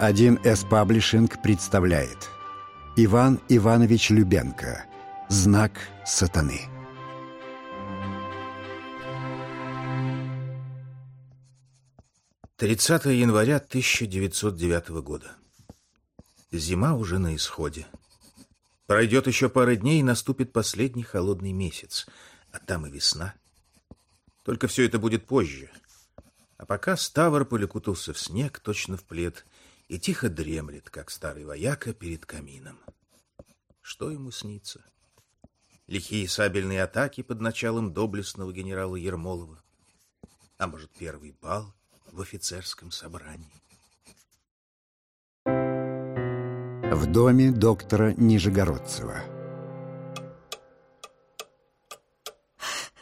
1С Паблишинг представляет Иван Иванович Любенко Знак сатаны 30 января 1909 года. Зима уже на исходе. Пройдет еще пара дней, и наступит последний холодный месяц, а там и весна. Только все это будет позже. А пока Ставрополь укутался в снег, точно в плед, и тихо дремлет, как старый вояка перед камином. Что ему снится? Лихие сабельные атаки под началом доблестного генерала Ермолова? А может, первый бал в офицерском собрании? В доме доктора Нижегородцева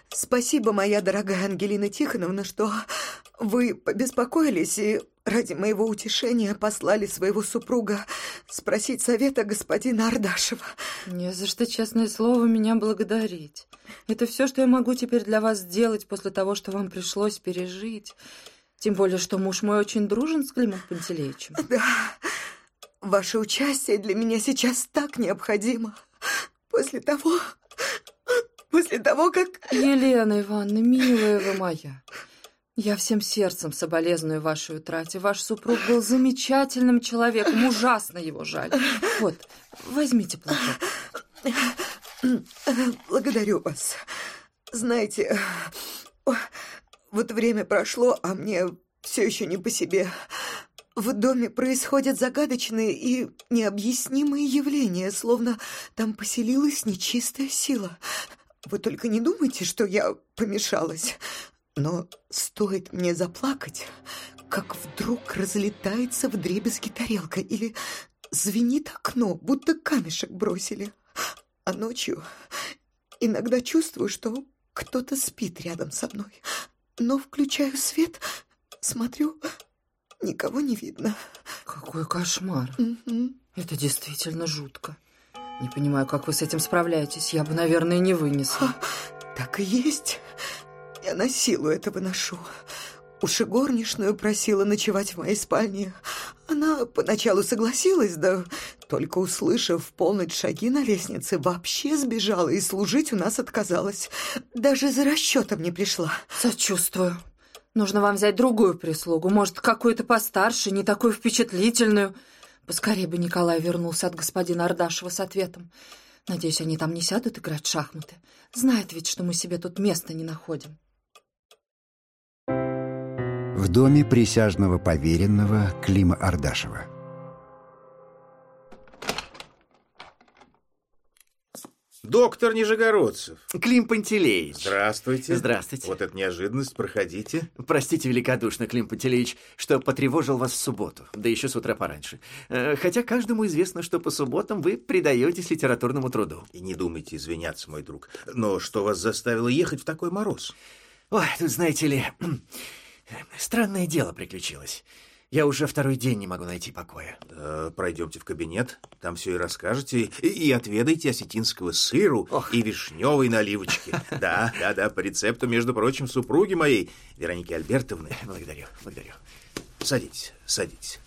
Спасибо, моя дорогая Ангелина Тихоновна, что вы побеспокоились и ради моего утешения послали своего супруга спросить совета господина Ардашева. Не за что, честное слово, меня благодарить. Это все, что я могу теперь для вас сделать после того, что вам пришлось пережить. Тем более, что муж мой очень дружен с Климом Пантелеичем. Да, ваше участие для меня сейчас так необходимо. После того, после того, как... Елена Ивановна, милая вы моя, я всем сердцем соболезную вашей утрате. Ваш супруг был замечательным человеком, ужасно его жаль. Вот, возьмите платок. Благодарю вас. Знаете, вот время прошло, а мне все еще не по себе. В доме происходят загадочные и необъяснимые явления, словно там поселилась нечистая сила. Вы только не думайте, что я помешалась. Но стоит мне заплакать, как вдруг разлетается в дребезги тарелка или звенит окно, будто камешек бросили. А ночью иногда чувствую, что кто-то спит рядом со мной. Но включаю свет, смотрю, никого не видно. Какой кошмар. Мгм. Это действительно жутко. Не понимаю, как вы с этим справляетесь. Я бы, наверное, не вынесла. Так и есть. Я на силу это выношу. Уж и горничную просила ночевать в моей спальне. Она поначалу согласилась, да только услышав в полночь шаги на лестнице, вообще сбежала и служить у нас отказалась. Даже за расчетом не пришла. Сочувствую. Нужно вам взять другую прислугу. Может, какую-то постарше, не такую впечатлительную. Поскорее бы Николай вернулся от господина Ардашева с ответом. Надеюсь, они там не сядут играть в шахматы. Знает ведь, что мы себе тут места не находим. В доме присяжного поверенного Клима Ардашева Доктор Нижегородцев. Клим Пантелеич. Здравствуйте. Здравствуйте. Вот это неожиданность, проходите. Простите великодушно, Клим Пантелеич, что потревожил вас в субботу, да еще с утра пораньше. Э, Хотя каждому известно, что по субботам вы предаетесь литературному труду. И не думайте извиняться, мой друг. Но что вас заставило ехать в такой мороз? Ой, тут, знаете ли, странное дело приключилось. Я уже второй день не могу найти покоя. Э, пройдемте в кабинет, там все и расскажете, и, и отведайте осетинского сыру Ох. и вишневой наливочки. Да, да, да, по рецепту, между прочим, супруги моей, Вероники Альбертовны. Благодарю, благодарю. Садитесь, садитесь.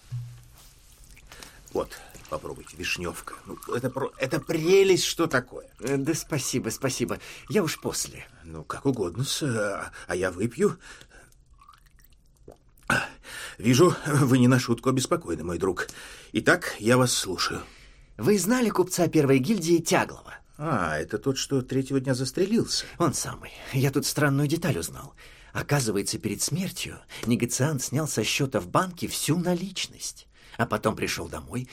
Вот, попробуйте, вишневка. Ну, это, про- это прелесть, что такое. Э, Да спасибо, спасибо. Я уж после. Ну, как угодно, а, а я выпью. Вижу, вы не на шутку обеспокоены, мой друг. Итак, я вас слушаю. Вы знали купца первой гильдии Тяглова? А, это тот, что третьего дня застрелился. Он самый. Я тут странную деталь узнал. Оказывается, перед смертью негациант снял со счета в банке всю наличность, а потом пришел домой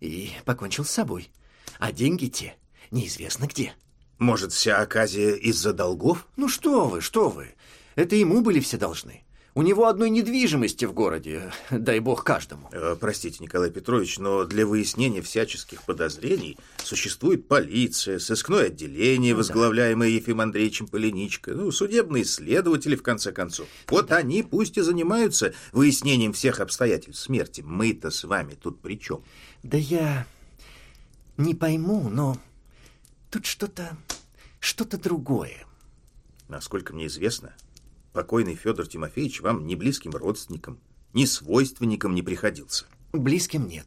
и покончил с собой. А деньги те неизвестно где. Может, вся оказия из-за долгов? Ну что вы, что вы. Это ему были все должны. У него одной недвижимости в городе, дай бог каждому. Э, простите, Николай Петрович, но для выяснения всяческих подозрений существует полиция, сыскное отделение, возглавляемое Ефим Андреевичем Полиничко, ну, судебные следователи, в конце концов. Вот они пусть и занимаются выяснением всех обстоятельств смерти. Мы-то с вами тут при чем? Да я не пойму, но тут что-то, что-то другое. Насколько мне известно, покойный Федор Тимофеевич вам ни близким родственником, ни свойственником не приходился. Близким нет.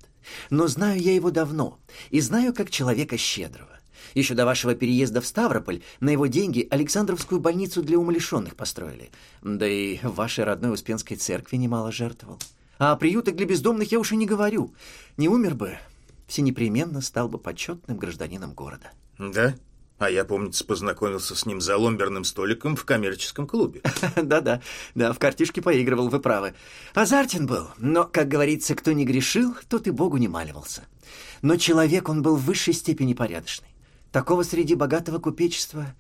Но знаю я его давно. И знаю как человека щедрого. Еще до вашего переезда в Ставрополь на его деньги Александровскую больницу для умалишенных построили. Да и в вашей родной Успенской церкви немало жертвовал. А о приютах для бездомных я уж и не говорю. Не умер бы, все непременно стал бы почетным гражданином города. Да? А я, помнится, познакомился с ним за ломберным столиком в коммерческом клубе. Да-да, да, в картишке поигрывал, вы правы. Азартен был, но, как говорится, кто не грешил, тот и Богу не маливался. Но человек он был в высшей степени порядочный. Такого среди богатого купечества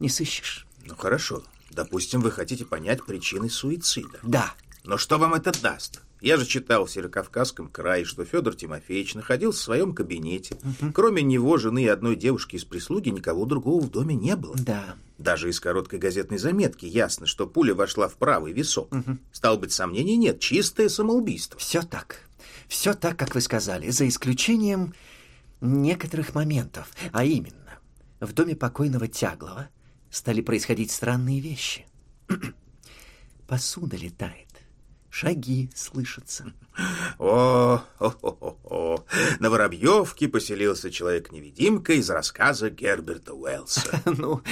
не сыщешь. Ну хорошо, допустим, вы хотите понять причины суицида. Да. Но что вам это даст? Я же читал в Северокавказском крае, что Федор Тимофеевич находился в своем кабинете. Угу. Кроме него, жены и одной девушки из прислуги, никого другого в доме не было. Да. Даже из короткой газетной заметки ясно, что пуля вошла в правый висок. Угу. Стало быть, сомнений нет. Чистое самоубийство. Все так. Все так, как вы сказали, за исключением некоторых моментов. А именно, в доме покойного Тяглова стали происходить странные вещи. Посуда летает шаги слышатся. О, о, о, о, на Воробьевке поселился человек-невидимка из рассказа Герберта Уэллса. Ну,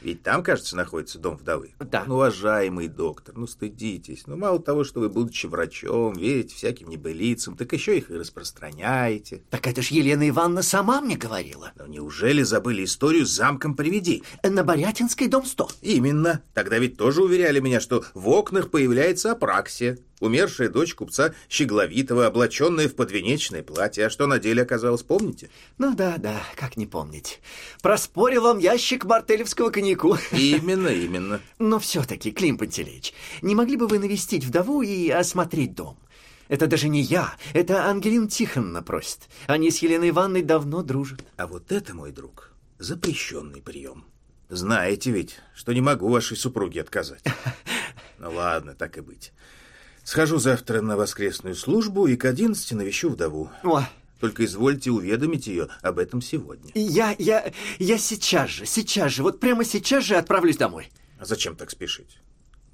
ведь там, кажется, находится дом вдовы. Да. Ну, уважаемый доктор, ну стыдитесь. Ну, мало того, что вы, будучи врачом, верите всяким небылицам, так еще их и распространяете. Так это ж Елена Ивановна сама мне говорила. Но неужели забыли историю с замком приведи? На Борятинской дом 100. Именно. Тогда ведь тоже уверяли меня, что в окнах появляется апраксия умершая дочь купца Щегловитова, облаченная в подвенечное платье. А что на деле оказалось, помните? Ну да, да, как не помнить. Проспорил вам ящик мартелевского коньяку. Именно, именно. Но все-таки, Клим Пантелеич, не могли бы вы навестить вдову и осмотреть дом? Это даже не я, это Ангелина Тихоновна просит. Они с Еленой Ивановной давно дружат. А вот это, мой друг, запрещенный прием. Знаете ведь, что не могу вашей супруге отказать. Ну ладно, так и быть. Схожу завтра на воскресную службу и к одиннадцати навещу вдову. О. Только извольте уведомить ее об этом сегодня. Я, я, я сейчас же, сейчас же, вот прямо сейчас же отправлюсь домой. А зачем так спешить?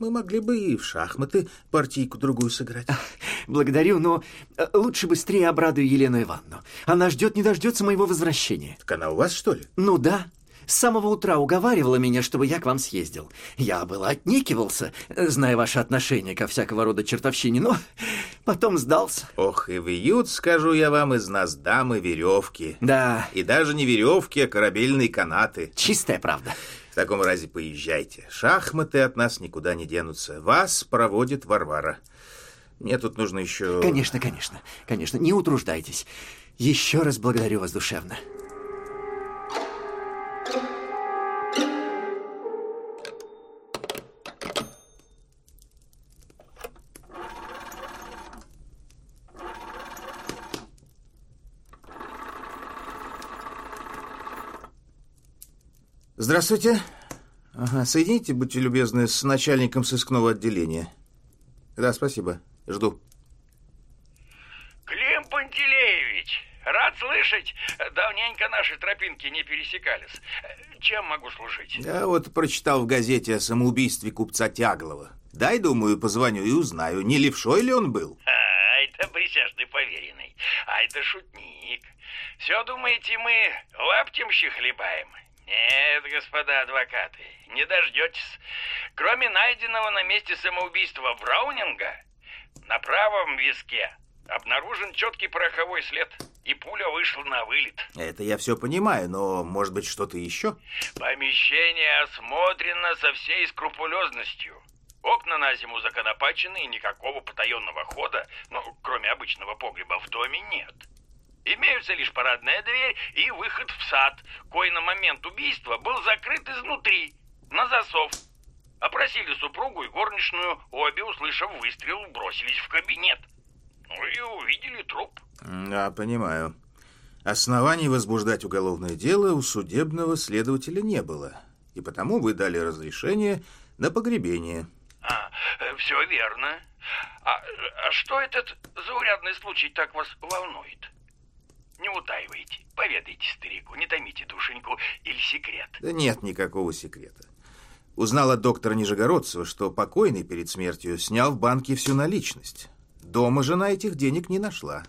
Мы могли бы и в шахматы партийку-другую сыграть. Благодарю, но э, лучше быстрее обрадую Елену Ивановну. Она ждет, не дождется моего возвращения. Так она у вас, что ли? Ну да. С самого утра уговаривала меня, чтобы я к вам съездил. Я было отнекивался, зная ваше отношение ко всякого рода чертовщине, но потом сдался. Ох, и вьют, скажу я вам, из нас дамы веревки. Да. И даже не веревки, а корабельные канаты. Чистая правда. В таком разе поезжайте. Шахматы от нас никуда не денутся. Вас проводит Варвара. Мне тут нужно еще... Конечно, конечно, конечно. Не утруждайтесь. Еще раз благодарю вас душевно. Здравствуйте. Ага, соедините, будьте любезны, с начальником сыскного отделения. Да, спасибо. Жду. Клим Пантелеевич, рад слышать. Давненько наши тропинки не пересекались. Чем могу служить? Я вот прочитал в газете о самоубийстве купца Тяглова. Дай, думаю, позвоню и узнаю, не левшой ли он был. А, это присяжный поверенный. А это шутник. Все, думаете, мы лаптемщи хлебаем? Нет, господа адвокаты, не дождетесь. Кроме найденного на месте самоубийства Браунинга, на правом виске обнаружен четкий пороховой след, и пуля вышла на вылет. Это я все понимаю, но может быть что-то еще? Помещение осмотрено со всей скрупулезностью. Окна на зиму законопачены, и никакого потаенного хода, ну, кроме обычного погреба, в доме нет. Имеются лишь парадная дверь и выход в сад, кой на момент убийства был закрыт изнутри, на засов. Опросили супругу и горничную, обе, услышав выстрел, бросились в кабинет. Ну и увидели труп. Да, понимаю. Оснований возбуждать уголовное дело у судебного следователя не было. И потому вы дали разрешение на погребение. А, все верно. А, а что этот заурядный случай так вас волнует? Не утаивайте. Поведайте старику, не томите душеньку или секрет. Да нет никакого секрета. Узнал от доктора Нижегородцева, что покойный перед смертью снял в банке всю наличность. Дома жена этих денег не нашла.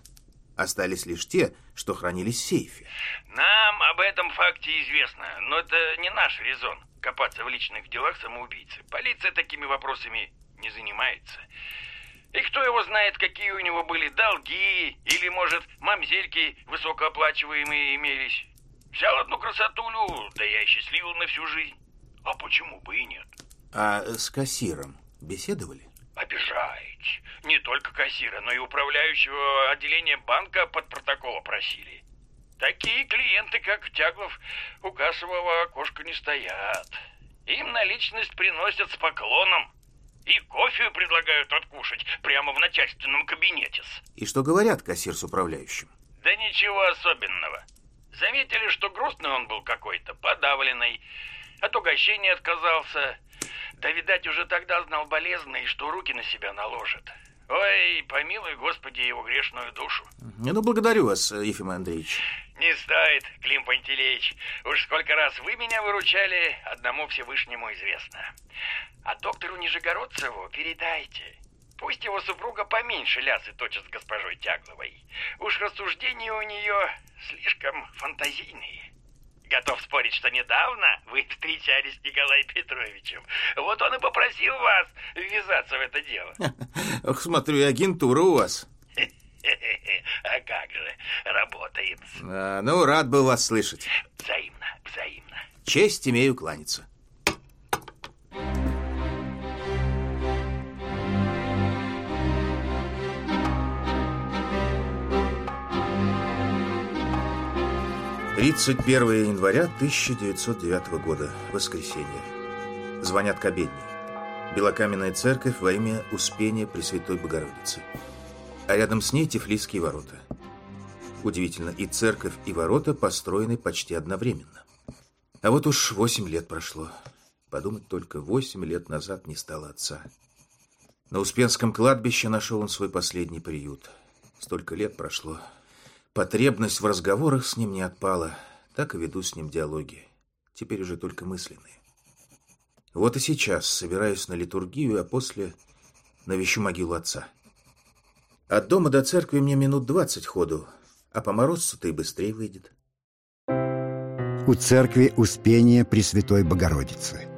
Остались лишь те, что хранились в сейфе. Нам об этом факте известно, но это не наш резон копаться в личных делах самоубийцы. Полиция такими вопросами не занимается. И кто его знает, какие у него были долги, или, может, мамзельки высокооплачиваемые имелись. Взял одну красотулю, да я счастливил на всю жизнь. А почему бы и нет? А с кассиром беседовали? Обижаете. Не только кассира, но и управляющего отделения банка под протокол просили. Такие клиенты, как Тяглов, у кассового окошка не стоят. Им наличность приносят с поклоном. И кофе предлагают откушать прямо в начальственном кабинете. И что говорят кассир с управляющим? Да ничего особенного. Заметили, что грустный он был какой-то, подавленный. От угощения отказался. Да, видать, уже тогда знал болезный, что руки на себя наложит. Ой, помилуй, Господи, его грешную душу. Ну, благодарю вас, Ефим Андреевич. Не стоит, Клим Пантелеич. Уж сколько раз вы меня выручали, одному Всевышнему известно. А доктору Нижегородцеву передайте. Пусть его супруга поменьше лясы точит с госпожой Тягловой. Уж рассуждения у нее слишком фантазийные. Готов спорить, что недавно вы встречались с Николаем Петровичем. Вот он и попросил вас ввязаться в это дело. Ох, смотрю, агентура у вас. А как же, работает. А, ну, рад был вас слышать. Взаимно, взаимно. Честь имею кланяться. Тридцать первое января 1909 года. Воскресенье. Звонят к обедне. Белокаменная церковь во имя Успения Пресвятой Богородицы. А рядом с ней Тифлисские ворота. Удивительно, и церковь, и ворота построены почти одновременно. А вот уж восемь лет прошло. Подумать только, восемь лет назад не стало отца. На Успенском кладбище нашел он свой последний приют. Столько лет прошло. Потребность в разговорах с ним не отпала. Так и веду с ним диалоги. Теперь уже только мысленные. Вот и сейчас собираюсь на литургию, а после навещу могилу отца. От дома до церкви мне минут двадцать ходу, а по морозцу-то и быстрее выйдет. У церкви Успения Пресвятой Богородицы.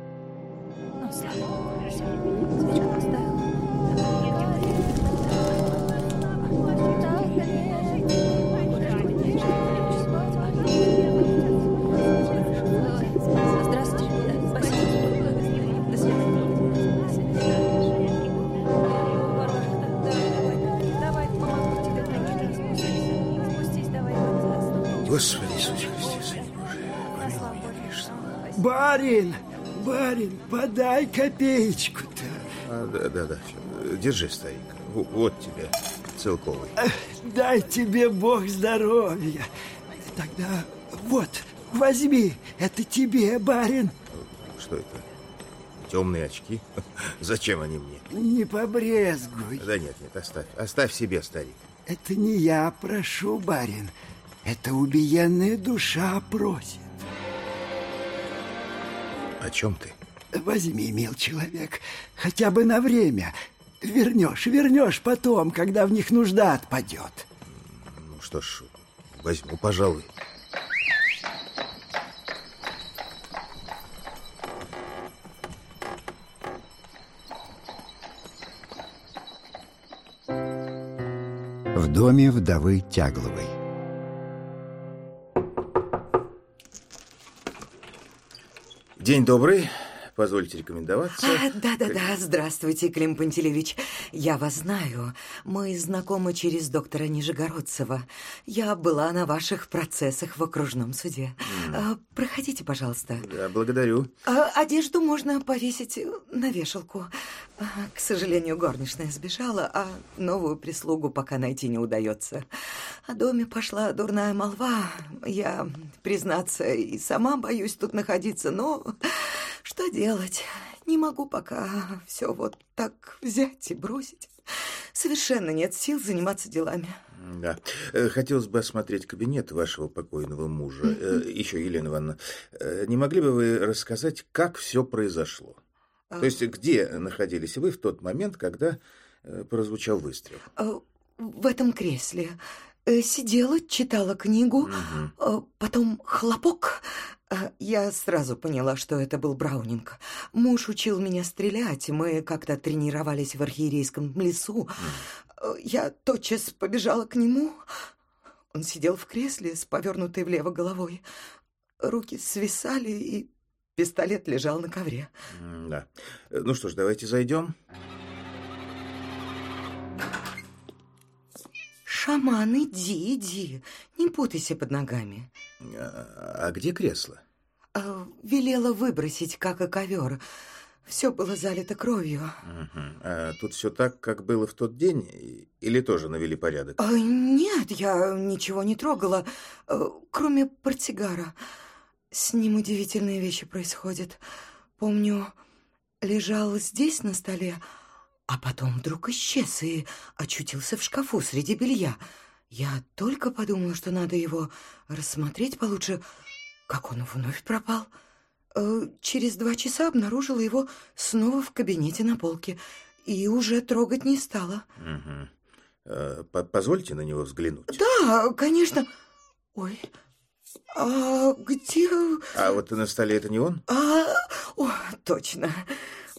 Барин, барин, подай копеечку-то. А, да, да, да. Держи, старик. Вот тебе, целковый. Дай тебе Бог здоровья. Тогда вот, возьми, это тебе, барин. Что это? Темные очки? Зачем они мне? Не побрезгуй. Да нет, нет, оставь. Оставь себе, старик. Это не я прошу, барин. Это убиенная душа просит. О чем ты? Возьми, мил человек, хотя бы на время. Вернешь, вернешь потом, когда в них нужда отпадет. Ну что ж, возьму, пожалуй. В доме вдовы Тягловой. День добрый. Позвольте рекомендоваться. А, Да-да-да, здравствуйте, Клим Пантелеевич. Я вас знаю. Мы знакомы через доктора Нижегородцева. Я была на ваших процессах в окружном суде. А, Проходите, пожалуйста. Да, благодарю. А, Одежду можно повесить на вешалку. К сожалению, горничная сбежала, а новую прислугу пока найти не удается. О доме пошла дурная молва. Я, признаться, и сама боюсь тут находиться, но что делать? Не могу пока все вот так взять и бросить. Совершенно нет сил заниматься делами. Да. Э, Хотелось бы осмотреть кабинет вашего покойного мужа. Э, Еще, Елена Ивановна, э, не могли бы вы рассказать, как все произошло? То есть, где находились вы в тот момент, когда прозвучал выстрел? В этом кресле. Э, Сидела, читала книгу, э, потом хлопок. Э, Я сразу поняла, что это был Браунинг. Муж учил меня стрелять, мы как-то тренировались в архиерейском лесу. Я тотчас побежала к нему. Он сидел в кресле с повернутой влево головой. Руки свисали, и пистолет лежал на ковре. Да. Ну что ж, давайте зайдем. «Шаман, иди, иди, не путайся под ногами». А а где кресло? А, велела выбросить, как и ковер. Все было залито кровью. Мгм. А тут все так, как было в тот день? Или тоже навели порядок? А, нет, я ничего не трогала, э, кроме портсигара. С ним удивительные вещи происходят. Помню, лежал здесь на столе, а потом вдруг исчез и очутился в шкафу среди белья. Я только подумала, что надо его рассмотреть получше, как он вновь пропал. Э, Через два часа обнаружила его снова в кабинете на полке и уже трогать не стала. По- Позвольте на него взглянуть. Да, конечно. Ой, а где... А вот на столе это не он? А, о, точно.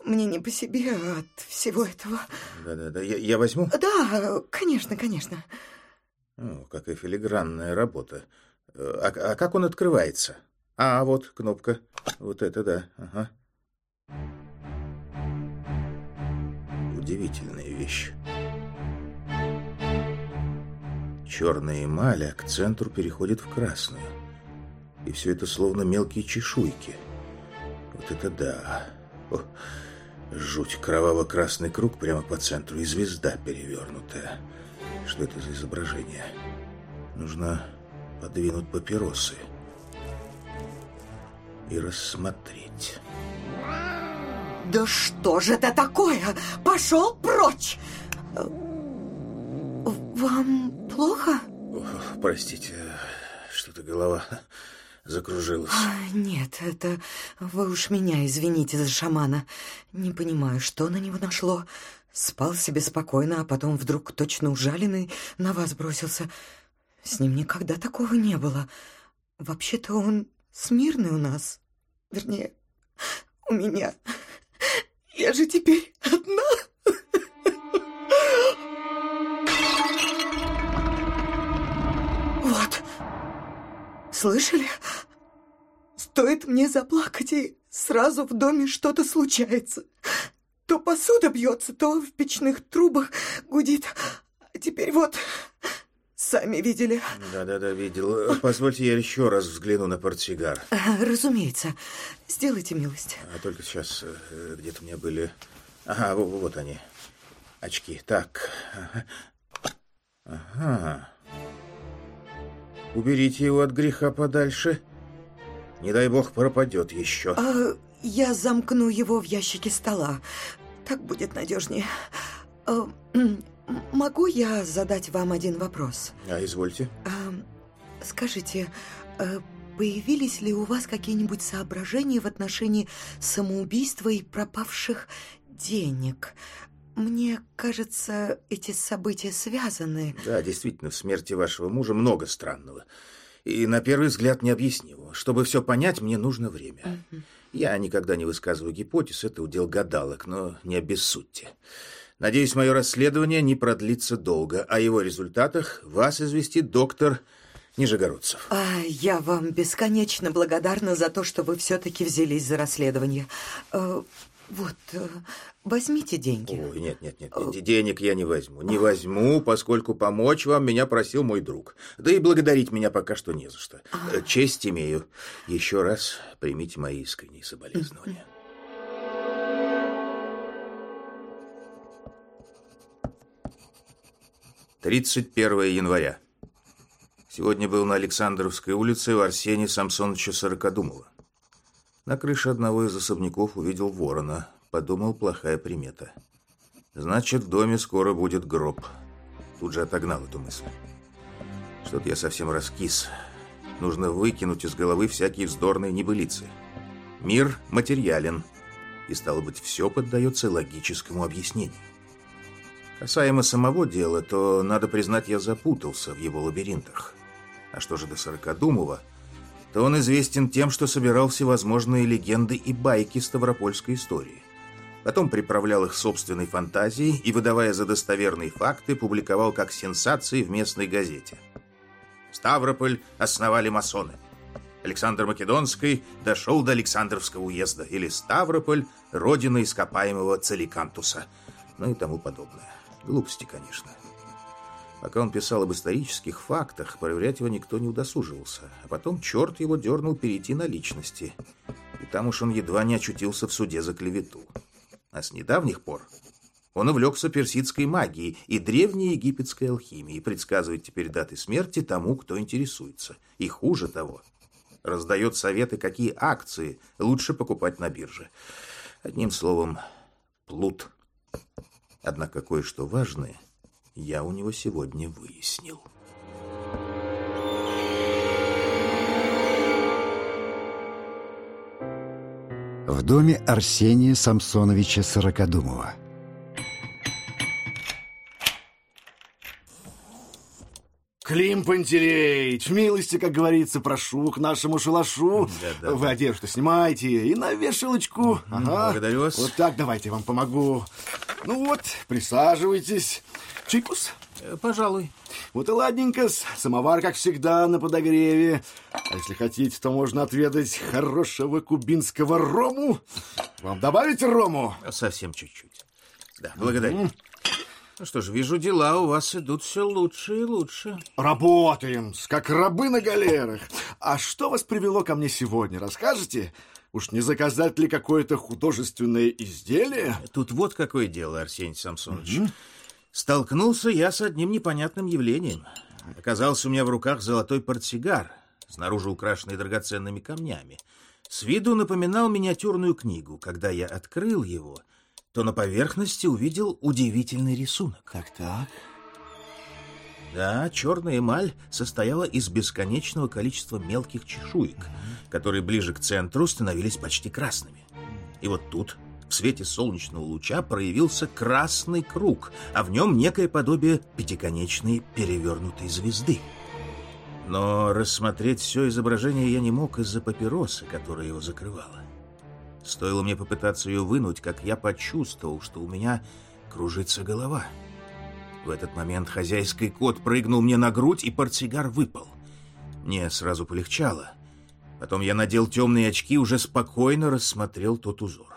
Мне не по себе от всего этого. Да-да-да, я, я возьму. Да, конечно, конечно. О, какая филигранная работа. Э, А, а как он открывается? А, вот кнопка. Вот это да. Ага. Удивительная вещь. Черная эмаль, а к центру переходит в красную. И все это словно мелкие чешуйки. Вот это да. О, жуть. Кроваво-красный круг прямо по центру и звезда перевернутая. Что это за изображение? Нужно подвинуть папиросы и рассмотреть. Да что же это такое? Пошел прочь! Вам плохо? Ох, простите, что-то голова закружилась. А, нет, это вы уж меня извините за шамана. Не понимаю, что на него нашло. Спал себе спокойно, а потом вдруг точно ужаленный на вас бросился. С ним никогда такого не было. Вообще-то он смирный у нас. Вернее, у меня. Я же теперь одна. Вот. Слышали? Стоит мне заплакать, и сразу в доме что-то случается. То посуда бьется, то в печных трубах гудит. А теперь вот, сами видели. Да-да-да, видел. Позвольте я еще раз взгляну на портсигар. А, Разумеется. Сделайте милость. А только сейчас э, где-то у меня были... Ага, во- во- вот они. Очки. Так. Ага. Уберите его от греха подальше. Не дай бог пропадет еще. А, я замкну его в ящике стола. Так будет надежнее. А, могу я задать вам один вопрос? А, извольте. А, скажите, а, появились ли у вас какие-нибудь соображения в отношении самоубийства и пропавших денег? Мне кажется, эти события связаны. Да, действительно, в смерти вашего мужа много странного. И на первый взгляд необъяснимого. Чтобы все понять, мне нужно время. Я никогда не высказываю гипотез, это удел гадалок, но не обессудьте. Надеюсь, мое расследование не продлится долго, а о его результатах вас известит доктор Нижегородцев. А, я вам бесконечно благодарна за то, что вы все-таки взялись за расследование. Вот, э, возьмите деньги. Ой, нет, нет, нет, денег я не возьму. Не возьму, поскольку помочь вам меня просил мой друг. Да и благодарить меня пока что не за что. Э, Честь имею. Еще раз примите мои искренние соболезнования. Тридцать первое января. Сегодня был на Александровской улице у Арсения Самсоновича Сорокодумова. На крыше одного из особняков увидел ворона. Подумал, плохая примета. Значит, в доме скоро будет гроб. Тут же отогнал эту мысль. Что-то я совсем раскис. Нужно выкинуть из головы всякие вздорные небылицы. Мир материален. И, стало быть, все поддается логическому объяснению. Касаемо самого дела, то, надо признать, я запутался в его лабиринтах. А что же до Сорокодумова, то он известен тем, что собирал всевозможные легенды и байки ставропольской истории. Потом приправлял их собственной фантазией и, выдавая за достоверные факты, публиковал как сенсации в местной газете. Ставрополь основали масоны. Александр Македонский дошел до Александровского уезда, или Ставрополь – родина ископаемого Целикантуса, ну и тому подобное. Глупости, конечно. Пока он писал об исторических фактах, проверять его никто не удосуживался. А потом черт его дернул перейти на личности. И там уж он едва не очутился в суде за клевету. А с недавних пор он увлекся персидской магией и древней египетской алхимией, предсказывает теперь даты смерти тому, кто интересуется. И хуже того, раздает советы, какие акции лучше покупать на бирже. Одним словом, плут. Однако кое-что важное я у него сегодня выяснил. В доме Арсения Самсоновича Сорокодумова. Клим Пантелеич, милости, как говорится, прошу к нашему шалашу. Да-да. Вы одежду снимайте и на вешалочку. Ага. благодарю вас. Вот так, давайте я вам помогу. Ну вот, присаживайтесь. Чайкус? Э, Пожалуй. Вот и ладненько, самовар, как всегда, на подогреве. А если хотите, то можно отведать хорошего кубинского рому. Вам добавить рому? Совсем чуть-чуть. Да, благодарю. Ну что ж, вижу, дела у вас идут все лучше и лучше. Работаем, как рабы на галерах. А что вас привело ко мне сегодня, расскажете? Уж не заказать ли какое-то художественное изделие? Тут вот какое дело, Арсений Самсонович. Столкнулся я с одним непонятным явлением. Оказался у меня в руках золотой портсигар, снаружи украшенный драгоценными камнями. С виду напоминал миниатюрную книгу. Когда я открыл его, то на поверхности увидел удивительный рисунок. Так-так. Да, черная эмаль состояла из бесконечного количества мелких чешуек, которые ближе к центру становились почти красными. И вот тут, в свете солнечного луча, проявился красный круг, а в нем некое подобие пятиконечной перевернутой звезды. Но рассмотреть все изображение я не мог из-за папиросы, которая его закрывала. Стоило мне попытаться ее вынуть, как я почувствовал, что у меня кружится голова. В этот момент хозяйский кот прыгнул мне на грудь, и портсигар выпал. Мне сразу полегчало. Потом я надел темные очки, уже спокойно рассмотрел тот узор.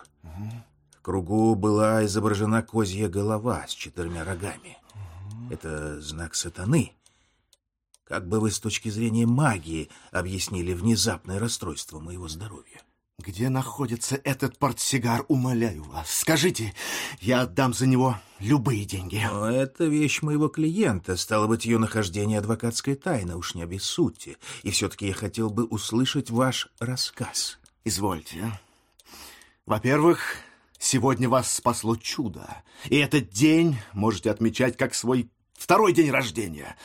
В кругу была изображена козья голова с четырьмя рогами. Это знак сатаны. Как бы вы с точки зрения магии объяснили внезапное расстройство моего здоровья? Где находится этот портсигар, умоляю вас? Скажите, я отдам за него любые деньги. Но это вещь моего клиента. Стало быть, ее нахождение адвокатская тайна, уж не обессудьте. И все-таки я хотел бы услышать ваш рассказ. Извольте. Во-первых, сегодня вас спасло чудо. И этот день можете отмечать как свой второй день рождения.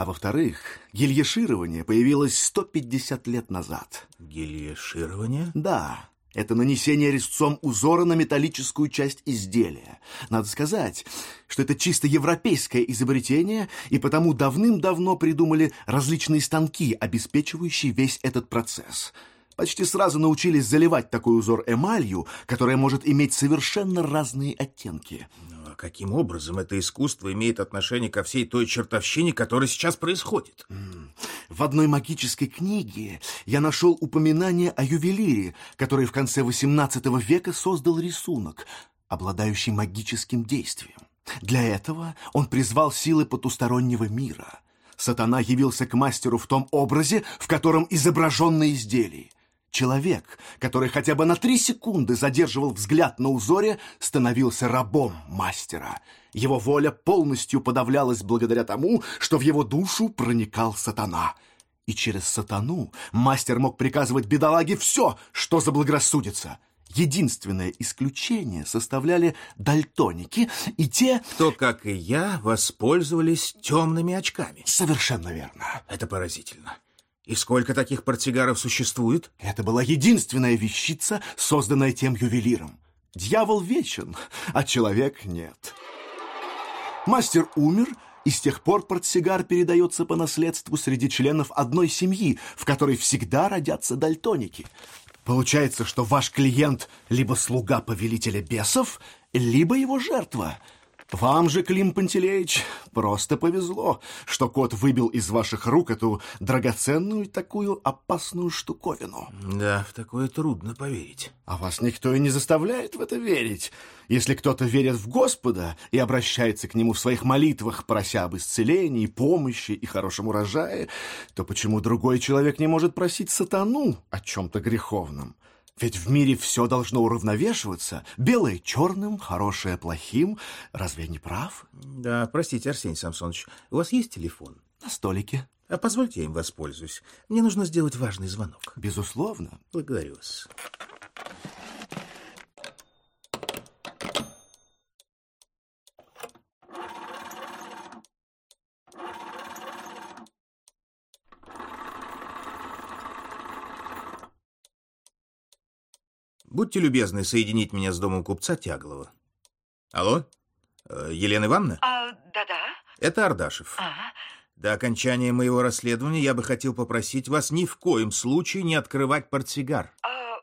А во-вторых, гильеширование появилось 150 лет назад. Гильеширование? Да, это нанесение резцом узора на металлическую часть изделия. Надо сказать, что это чисто европейское изобретение, и потому давным-давно придумали различные станки, обеспечивающие весь этот процесс. Почти сразу научились заливать такой узор эмалью, которая может иметь совершенно разные оттенки. Каким образом это искусство имеет отношение ко всей той чертовщине, которая сейчас происходит? В одной магической книге я нашел упоминание о ювелире, который в конце XVIII века создал рисунок, обладающий магическим действием. Для этого он призвал силы потустороннего мира. Сатана явился к мастеру в том образе, в котором изображен на изделии. Человек, который хотя бы на три секунды задерживал взгляд на узоре, становился рабом мастера. Его воля полностью подавлялась благодаря тому, что в его душу проникал сатана. И через сатану мастер мог приказывать бедолаге все, что заблагорассудится. Единственное исключение составляли дальтоники и те... Кто, как и я, воспользовались темными очками. Совершенно верно. Это поразительно. И сколько таких портсигаров существует? Это была единственная вещица, созданная тем ювелиром. Дьявол вечен, а человек нет. Мастер умер, и с тех пор портсигар передается по наследству среди членов одной семьи, в которой всегда родятся дальтоники. Получается, что ваш клиент либо слуга повелителя бесов, либо его жертва – вам же, Клим Пантелеич, просто повезло, что кот выбил из ваших рук эту драгоценную такую опасную штуковину. Да, в такое трудно поверить. А вас никто и не заставляет в это верить. Если кто-то верит в Господа и обращается к Нему в своих молитвах, прося об исцелении, помощи и хорошем урожае, то почему другой человек не может просить сатану о чем-то греховном? Ведь в мире все должно уравновешиваться. Белое черным, хорошее плохим. Разве я не прав? Да, простите, Арсений Самсонович, у вас есть телефон? На столике. А позвольте я им воспользуюсь. Мне нужно сделать важный звонок. Безусловно. Благодарю вас. Будьте любезны соединить меня с домом купца Тяглова. Алло? Э, Елена Ивановна? А, да-да. Это Ардашев. А, До окончания моего расследования я бы хотел попросить вас ни в коем случае не открывать портсигар. а,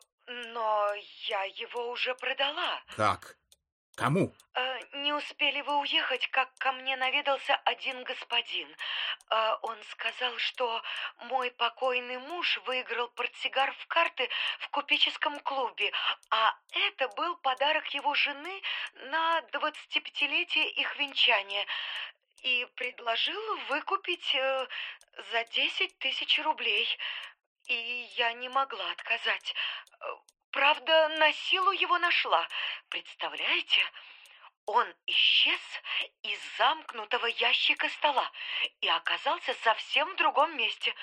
но я его уже продала. Как? Кому? Э, Не успели вы уехать, как ко мне наведался один господин. Э, Он сказал, что мой покойный муж выиграл портсигар в карты в купеческом клубе, а это был подарок его жены на 25-летие их венчания. И предложил выкупить э, за 10 тысяч рублей. И я не могла отказать. Э, Правда, на силу его нашла. Представляете? Он исчез из замкнутого ящика стола и оказался совсем в другом месте,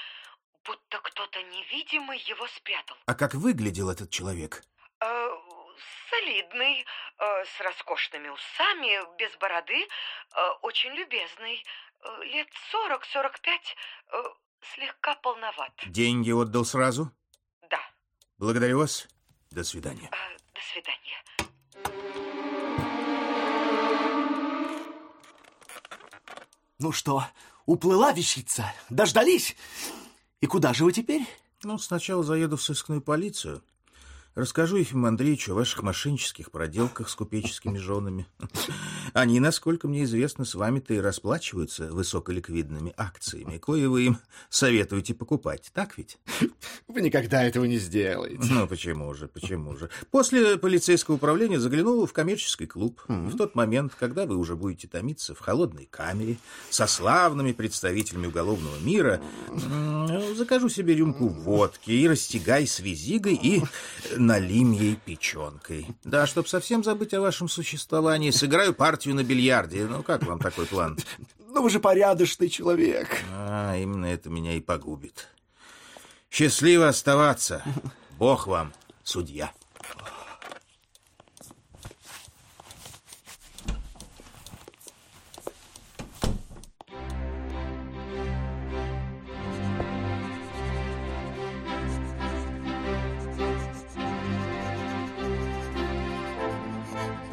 будто кто-то невидимый его спрятал. А как выглядел этот человек? Э, солидный, э, с роскошными усами, без бороды, э, очень любезный, э, лет сорок-сорок пять, э, слегка полноват. Деньги отдал сразу? Да, Благодарю вас. До свидания. э, до свидания. Ну что, уплыла вещица? Дождались? И куда же вы теперь? Ну, сначала заеду в сыскную полицию. Расскажу Ефиму Андреевичу о ваших мошеннических проделках с купеческими женами. Они, насколько мне известно, с вами-то и расплачиваются высоколиквидными акциями, кое вы им советуете покупать, так ведь? Вы никогда этого не сделаете. Ну, почему же, почему же? После полицейского управления заглянул в коммерческий клуб. И в тот момент, когда вы уже будете томиться в холодной камере со славными представителями уголовного мира, закажу себе рюмку водки и растягай с визигой и налим ей печенкой. Да, чтоб совсем забыть о вашем существовании, сыграю партию на бильярде. Ну, как вам такой план? Ну вы же порядочный человек. А, именно это меня и погубит. Счастливо оставаться. Бог вам, судья.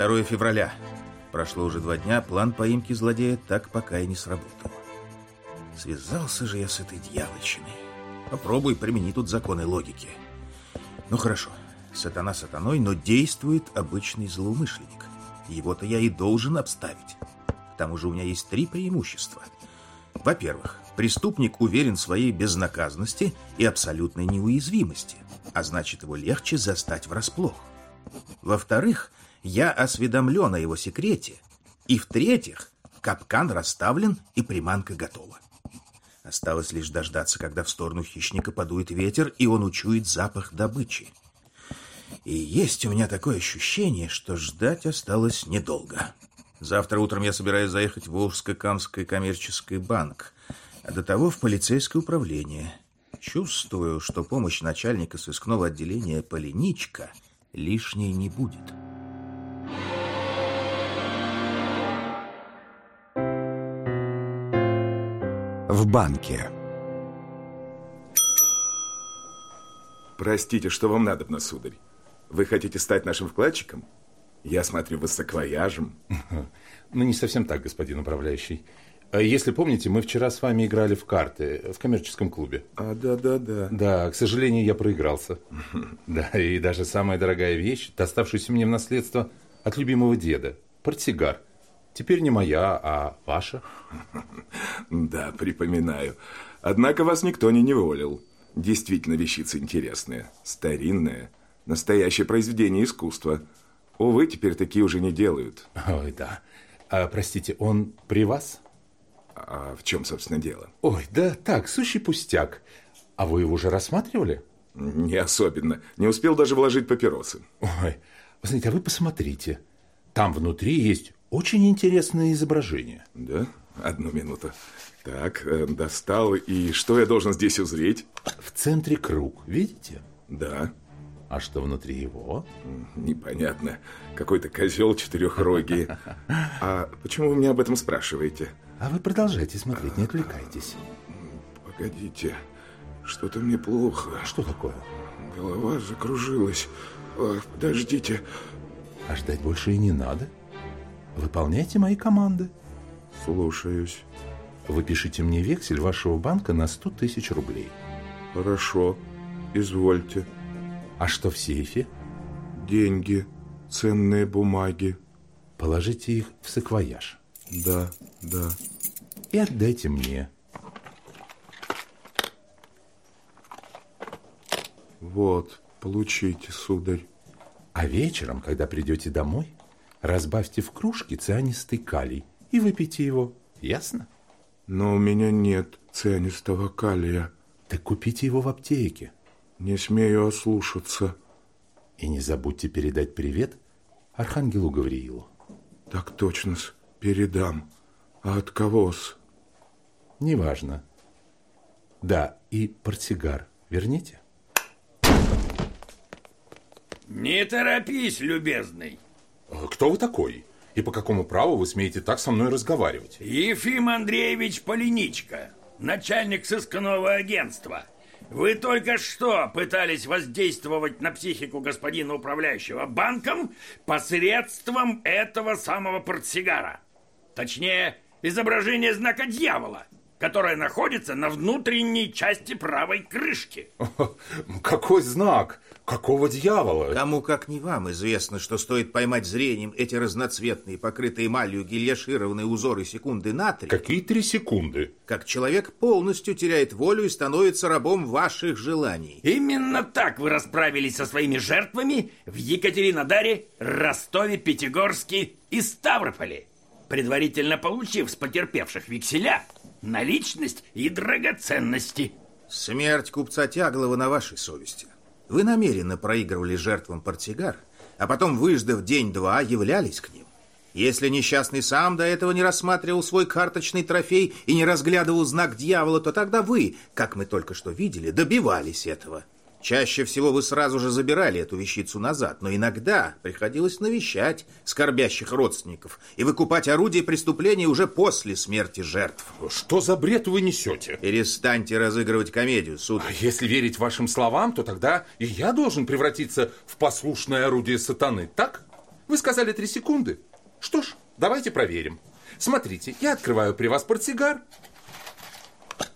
Второе февраля. Прошло уже два дня, план поимки злодея так пока и не сработал. Связался же я с этой дьявольщиной. Попробуй примени тут законы логики. Ну хорошо, сатана сатаной, но действует обычный злоумышленник. Его-то я и должен обставить. К тому же у меня есть три преимущества. Во-первых, преступник уверен в своей безнаказанности и абсолютной неуязвимости, а значит, его легче застать врасплох. Во-вторых, я осведомлен о его секрете. И в-третьих, капкан расставлен и приманка готова. Осталось лишь дождаться, когда в сторону хищника подует ветер, и он учует запах добычи. И есть у меня такое ощущение, что ждать осталось недолго. Завтра утром я собираюсь заехать в Волжско-Камский коммерческий банк, а до того в полицейское управление. Чувствую, что помощь начальника сыскного отделения Полиничка лишней не будет. В банке. Простите, что вам надобно, сударь? Вы хотите стать нашим вкладчиком? Я смотрю, вы с саквояжем. Ну, не совсем так, господин управляющий. А Если помните, мы вчера с вами играли в карты в коммерческом клубе. А, да-да-да. Да, к сожалению, я проигрался. Да, и даже самая дорогая вещь, доставшаяся мне в наследство от любимого деда, портсигар. Теперь не моя, а ваша. Да, припоминаю. Однако вас никто не неволил. Действительно, вещица интересная, старинная, настоящее произведение искусства. Увы, теперь такие уже не делают. Ой, да. А, простите, он при вас? А в чем, собственно, дело? Ой, да так, сущий пустяк. А вы его уже рассматривали? Не особенно. Не успел даже вложить папиросы. Ой, вы знаете, а вы посмотрите. Там внутри есть очень интересное изображение. Да? Одну минуту. Так, э, достал. И что я должен здесь узреть? В центре круг, видите? Да. А что внутри его? Непонятно. Какой-то козел четырехрогий. А почему вы меня об этом спрашиваете? А вы продолжайте смотреть, не отвлекайтесь. Погодите. Что-то мне плохо. Что такое? Голова закружилась. Ах, подождите. А ждать больше и не надо. Выполняйте мои команды. Слушаюсь. Вы пишите мне вексель вашего банка на 100 тысяч рублей. Хорошо. Извольте. А что в сейфе? Деньги, ценные бумаги. Положите их в саквояж. Да, да. И отдайте мне. Вот, получите, сударь. А вечером, когда придете домой, разбавьте в кружке цианистый калий и выпейте его. Ясно? Но у меня нет цианистого калия. Так купите его в аптеке. Не смею ослушаться. И не забудьте передать привет Архангелу Гавриилу. Так точно-с, передам. А от кого-с? Неважно. Да, и портсигар верните? Не торопись, любезный. А Кто вы такой? И по какому праву вы смеете так со мной разговаривать? Ефим Андреевич Полиничка, начальник сыскного агентства. Вы только что пытались воздействовать на психику господина управляющего банком посредством этого самого портсигара. Точнее, изображение знака дьявола, которое находится на внутренней части правой крышки. Какой знак? Какого дьявола? Кому, как не вам, известно, что стоит поймать зрением эти разноцветные, покрытые эмалью гильяшированные узоры секунды на три, Какие три секунды? как человек полностью теряет волю и становится рабом ваших желаний. Именно так вы расправились со своими жертвами в Екатеринодаре, Ростове, Пятигорске и Ставрополе, предварительно получив с потерпевших векселя, наличность и драгоценности. Смерть купца Тяглова на вашей совести. Вы намеренно проигрывали жертвам портсигар, а потом, выждав день-два, являлись к ним. Если несчастный сам до этого не рассматривал свой карточный трофей и не разглядывал знак дьявола, то тогда вы, как мы только что видели, добивались этого. Чаще всего вы сразу же забирали эту вещицу назад, но иногда приходилось навещать скорбящих родственников и выкупать орудие преступления уже после смерти жертв. Что за бред вы несете? Перестаньте разыгрывать комедию, сударь. Если верить вашим словам, то тогда и я должен превратиться в послушное орудие сатаны, так? Вы сказали три секунды. Что ж, давайте проверим. Смотрите, я открываю при вас портсигар.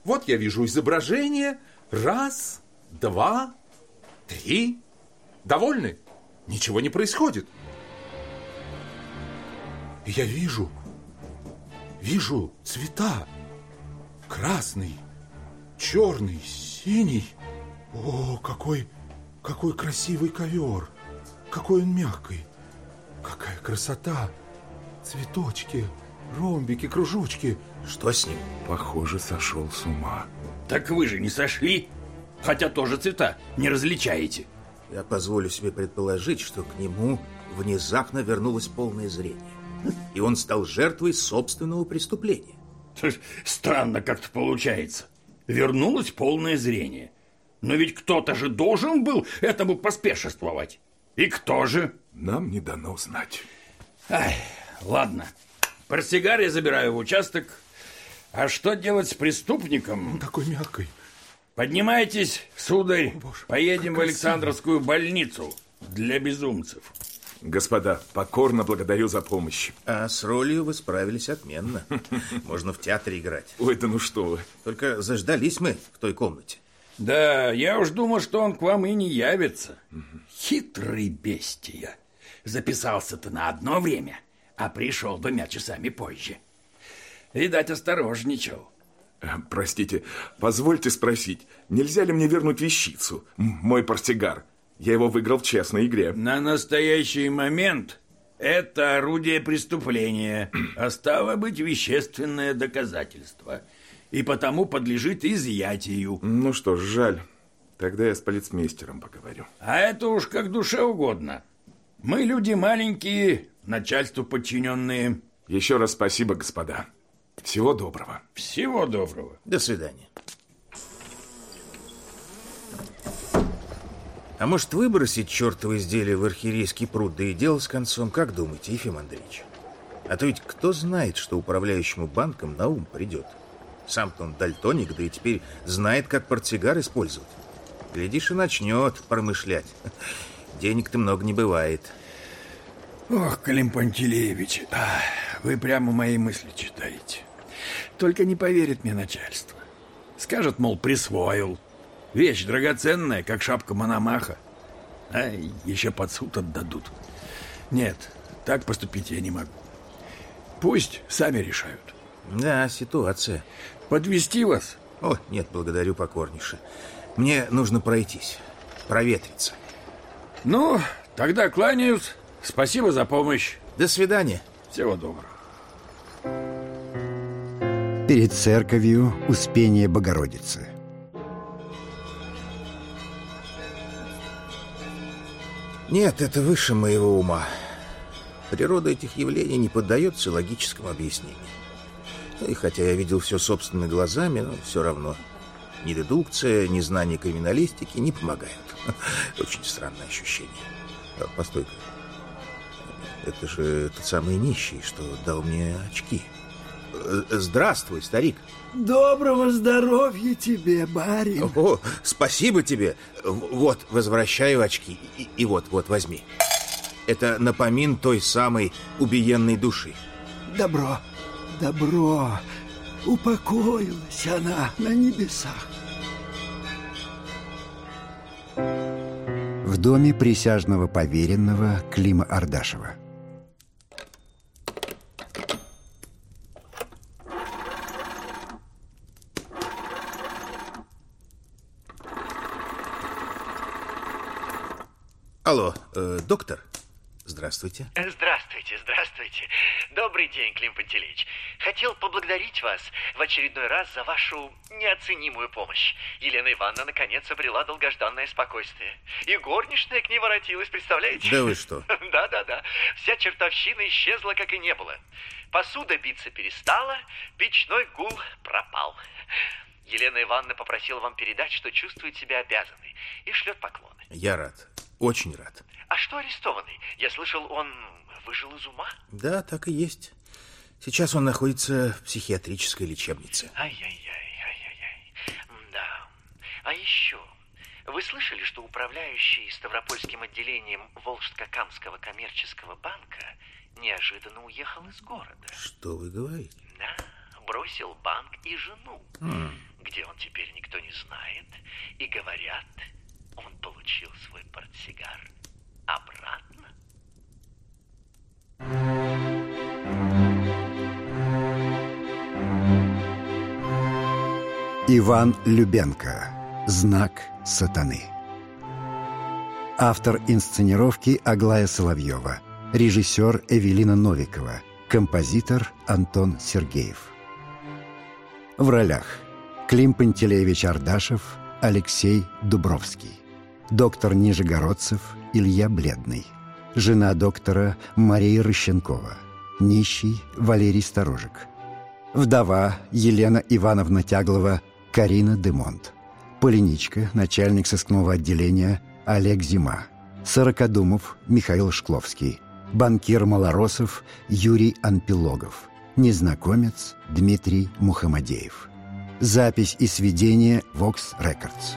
Вот я вижу изображение. Раз, два, три. Довольны? Ничего не происходит. И я вижу, вижу цвета. Красный, черный, синий. О, какой, какой красивый ковер. Какой он мягкий. Какая красота. Цветочки, ромбики, кружочки. Что с ним? Похоже, сошел с ума. Так вы же не сошли, хотя тоже цвета не различаете. Я позволю себе предположить, что к нему внезапно вернулось полное зрение. И он стал жертвой собственного преступления. Странно как-то получается. Вернулось полное зрение. Но ведь кто-то же должен был этому поспешествовать. И кто же? Нам не дано знать. Ай, ладно. Портсигар я забираю в участок. А что делать с преступником? Такой мягкий. Поднимайтесь, сударь. Поедем в Александровскую больницу для безумцев. Господа, покорно благодарю за помощь. А с ролью вы справились отменно. Можно в театре играть. Ой, да ну что вы. Только заждались мы в той комнате. Да, я уж думал, что он к вам и не явится. Хитрый бестия. Записался-то на одно время, а пришел двумя часами позже. Видать, осторожничал. Э, Простите, позвольте спросить, нельзя ли мне вернуть вещицу, мой портсигар? Я его выиграл в честной игре. На настоящий момент это орудие преступления, а стало быть вещественное доказательство, и потому подлежит изъятию. Ну что ж, жаль. Тогда я с полицмейстером поговорю. А это уж как душе угодно. Мы люди маленькие, начальству подчиненные. Еще раз спасибо, господа. Всего доброго. Всего доброго. До свидания. А может, выбросить чертово изделие в архиерейский пруд, да и дело с концом? Как думаете, Ефим Андреевич? А то ведь кто знает, что управляющему банком на ум придет? Сам-то он дальтоник, да и теперь знает, как портсигар использовать. Глядишь, и начнет промышлять. Денег-то много не бывает. Ох, Клим Пантелеевич, ах, вы прямо мои мысли читаете. Только не поверит мне начальство. Скажет, мол, присвоил. Вещь драгоценная, как шапка Мономаха. А еще под суд отдадут. Нет, так поступить я не могу. Пусть сами решают. Да, ситуация. Подвести вас? О, нет, благодарю покорнейше. Мне нужно пройтись, проветриться. Ну, тогда кланяюсь. Спасибо за помощь. До свидания. Всего доброго. Перед церковью Успение Богородицы. Нет, это выше моего ума. Природа этих явлений не поддается логическому объяснению. И хотя я видел все собственными глазами, но все равно ни дедукция, ни знание криминалистики не помогают. Очень странное ощущение. А, Постой-ка. Это же тот самый нищий, что дал мне очки. Э, Здравствуй, старик. Доброго здоровья тебе, барин. О, спасибо тебе. Вот, возвращаю очки. И, и вот, вот, возьми. Это напомин той самой убиенной души. Добро, добро. Упокоилась она на небесах. В доме присяжного поверенного Клима Ардашева. Алло, э, доктор? Здравствуйте. Здравствуйте, здравствуйте. Добрый день, Клим Пантелеич. Хотел поблагодарить вас в очередной раз за вашу неоценимую помощь. Елена Ивановна наконец обрела долгожданное спокойствие. И горничная к ней воротилась, представляете? Да вы что? Да-да-да. Вся чертовщина исчезла, как и не было. Посуда биться перестала, печной гул пропал. Елена Ивановна попросила вам передать, что чувствует себя обязанной, и шлет поклоны. Я рад. Очень рад. А что арестованный? Я слышал, он выжил из ума? Да, так и есть. Сейчас он находится в психиатрической лечебнице. Ай-яй-яй, ай-яй-яй. Да. А еще, вы слышали, что управляющий Ставропольским отделением Волжско-Камского коммерческого банка неожиданно уехал из города? Что вы говорите? Да, бросил банк и жену. М, Где он теперь, никто не знает. И говорят, он получил свой портсигар обратно. Иван Любенко. Знак сатаны. Автор инсценировки Аглая Соловьева. Режиссер Эвелина Новикова. Композитор Антон Сергеев. В ролях Клим Пантелеевич Ардашев, Алексей Дубровский. Доктор Нижегородцев Илья Бледный. Жена доктора Мария Рыщенкова. Нищий Валерий Сторожик. Вдова Елена Ивановна Тяглова Карина Демонт. Полиничка, начальник сыскного отделения Олег Зима. Сорокодумов Михаил Шкловский. Банкир Малоросов Юрий Анпилогов. Незнакомец Дмитрий Мухамадеев. Запись и сведение Vox Records.